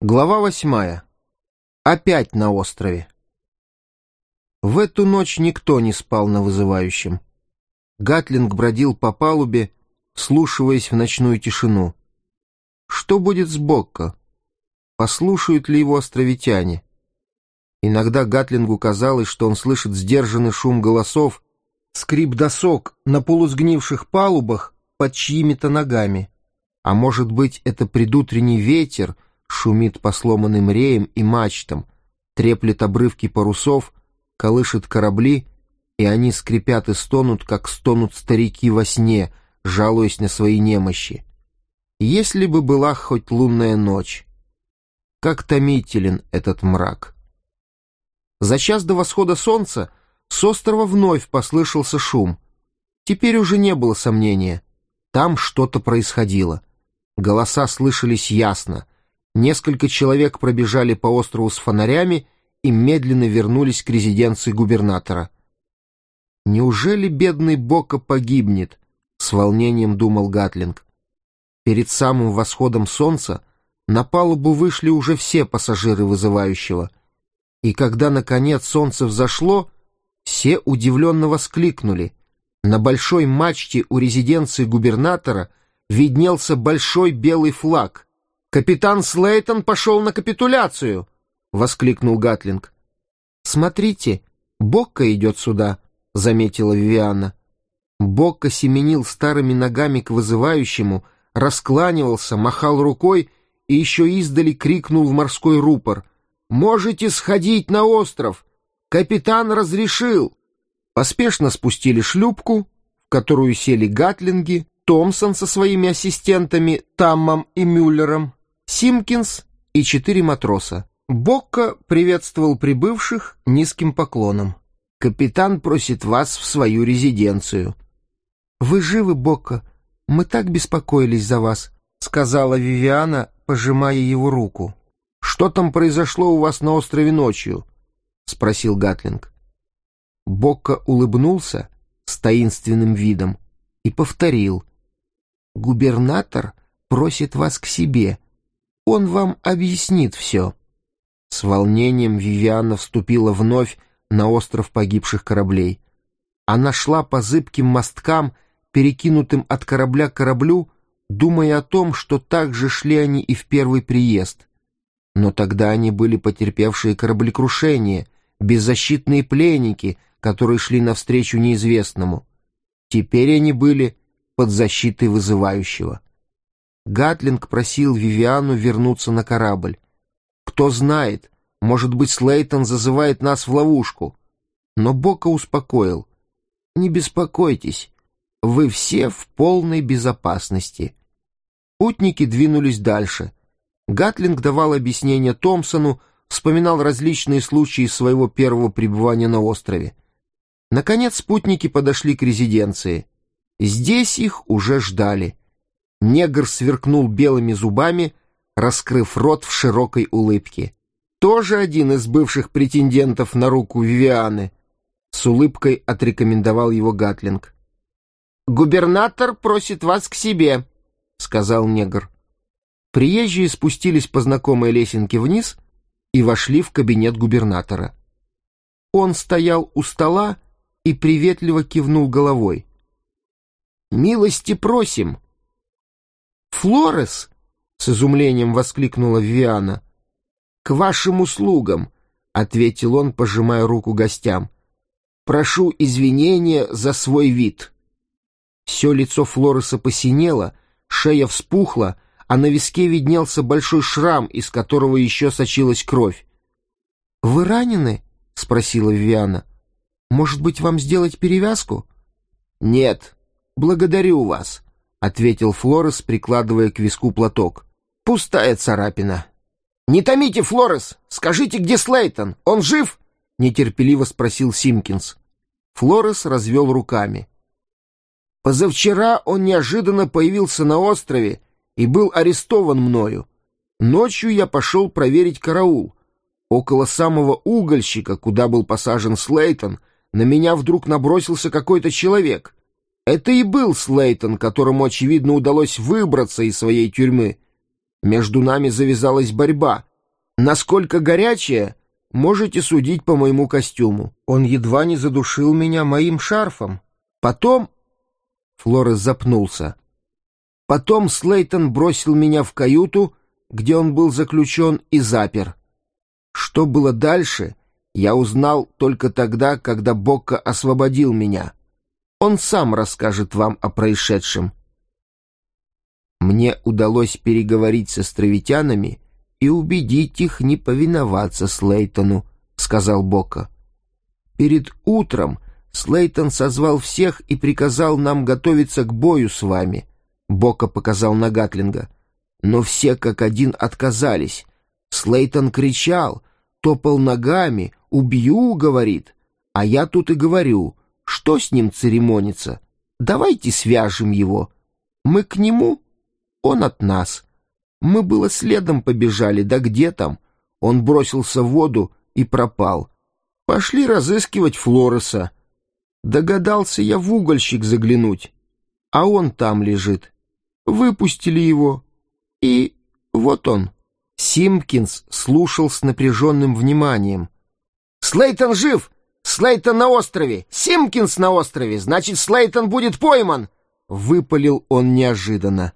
Глава восьмая. Опять на острове. В эту ночь никто не спал на вызывающем. Гатлинг бродил по палубе, слушаясь в ночную тишину. Что будет с Бокко? Послушают ли его островитяне? Иногда Гатлингу казалось, что он слышит сдержанный шум голосов, скрип досок на полусгнивших палубах под чьими-то ногами. А может быть, это предутренний ветер — шумит по сломанным реям и мачтам, треплет обрывки парусов, колышет корабли, и они скрипят и стонут, как стонут старики во сне, жалуясь на свои немощи. Если бы была хоть лунная ночь, как томителен этот мрак. За час до восхода солнца с острова вновь послышался шум. Теперь уже не было сомнения. Там что-то происходило. Голоса слышались ясно — Несколько человек пробежали по острову с фонарями и медленно вернулись к резиденции губернатора. «Неужели бедный Бока погибнет?» — с волнением думал Гатлинг. Перед самым восходом солнца на палубу вышли уже все пассажиры вызывающего. И когда, наконец, солнце взошло, все удивленно воскликнули. На большой мачте у резиденции губернатора виднелся большой белый флаг — «Капитан Слейтон пошел на капитуляцию!» — воскликнул Гатлинг. «Смотрите, Бокка идет сюда», — заметила Вивиана. Бокка семенил старыми ногами к вызывающему, раскланивался, махал рукой и еще издали крикнул в морской рупор. «Можете сходить на остров! Капитан разрешил!» Поспешно спустили шлюпку, в которую сели гатлинги, Томпсон со своими ассистентами Таммом и Мюллером, Симкинс и четыре матроса. Бокко приветствовал прибывших низким поклоном. «Капитан просит вас в свою резиденцию». «Вы живы, Бокко? Мы так беспокоились за вас», — сказала Вивиана, пожимая его руку. «Что там произошло у вас на острове ночью?» — спросил Гатлинг. Бокко улыбнулся с таинственным видом и повторил. «Губернатор просит вас к себе». Он вам объяснит все». С волнением Вивианна вступила вновь на остров погибших кораблей. Она шла по зыбким мосткам, перекинутым от корабля к кораблю, думая о том, что так же шли они и в первый приезд. Но тогда они были потерпевшие кораблекрушение, беззащитные пленники, которые шли навстречу неизвестному. Теперь они были под защитой вызывающего. Гатлинг просил Вивиану вернуться на корабль. «Кто знает, может быть, Слейтон зазывает нас в ловушку». Но Бока успокоил. «Не беспокойтесь, вы все в полной безопасности». Путники двинулись дальше. Гатлинг давал объяснение Томпсону, вспоминал различные случаи своего первого пребывания на острове. Наконец спутники подошли к резиденции. Здесь их уже ждали. Негр сверкнул белыми зубами, раскрыв рот в широкой улыбке. Тоже один из бывших претендентов на руку Вивианы. С улыбкой отрекомендовал его Гатлинг. «Губернатор просит вас к себе», — сказал негр. Приезжие спустились по знакомой лесенке вниз и вошли в кабинет губернатора. Он стоял у стола и приветливо кивнул головой. «Милости просим!» «Флорес!» — с изумлением воскликнула Виана. «К вашим услугам!» — ответил он, пожимая руку гостям. «Прошу извинения за свой вид». Все лицо Флореса посинело, шея вспухла, а на виске виднелся большой шрам, из которого еще сочилась кровь. «Вы ранены?» — спросила Виана. «Может быть, вам сделать перевязку?» «Нет, благодарю вас», — ответил Флорес, прикладывая к виску платок. «Пустая царапина». «Не томите, Флорес! Скажите, где Слейтон? Он жив?» — нетерпеливо спросил Симкинс. Флорес развел руками. «Позавчера он неожиданно появился на острове и был арестован мною. Ночью я пошел проверить караул. Около самого угольщика, куда был посажен Слейтон, на меня вдруг набросился какой-то человек. Это и был Слейтон, которому, очевидно, удалось выбраться из своей тюрьмы. Между нами завязалась борьба. Насколько горячая, можете судить по моему костюму. Он едва не задушил меня моим шарфом. Потом... Флорес запнулся. Потом Слейтон бросил меня в каюту, где он был заключен, и запер. Что было дальше, я узнал только тогда, когда Бокко освободил меня. Он сам расскажет вам о происшедшем. Мне удалось переговорить с островитянами и убедить их не повиноваться Слейтону, — сказал Бока. Перед утром Слейтон созвал всех и приказал нам готовиться к бою с вами. Бока показал на Гатлинга. Но все как один отказались. Слейтон кричал, топал ногами, «Убью», — говорит. А я тут и говорю, что с ним церемониться? Давайте свяжем его. Мы к нему, он от нас. Мы было следом побежали, да где там? Он бросился в воду и пропал. Пошли разыскивать Флореса. Догадался я в угольщик заглянуть, а он там лежит. Выпустили его, и вот он. Симпкинс слушал с напряженным вниманием. «Слейтон жив! Слейтон на острове! Симпкинс на острове! Значит, Слейтон будет пойман!» Выпалил он неожиданно.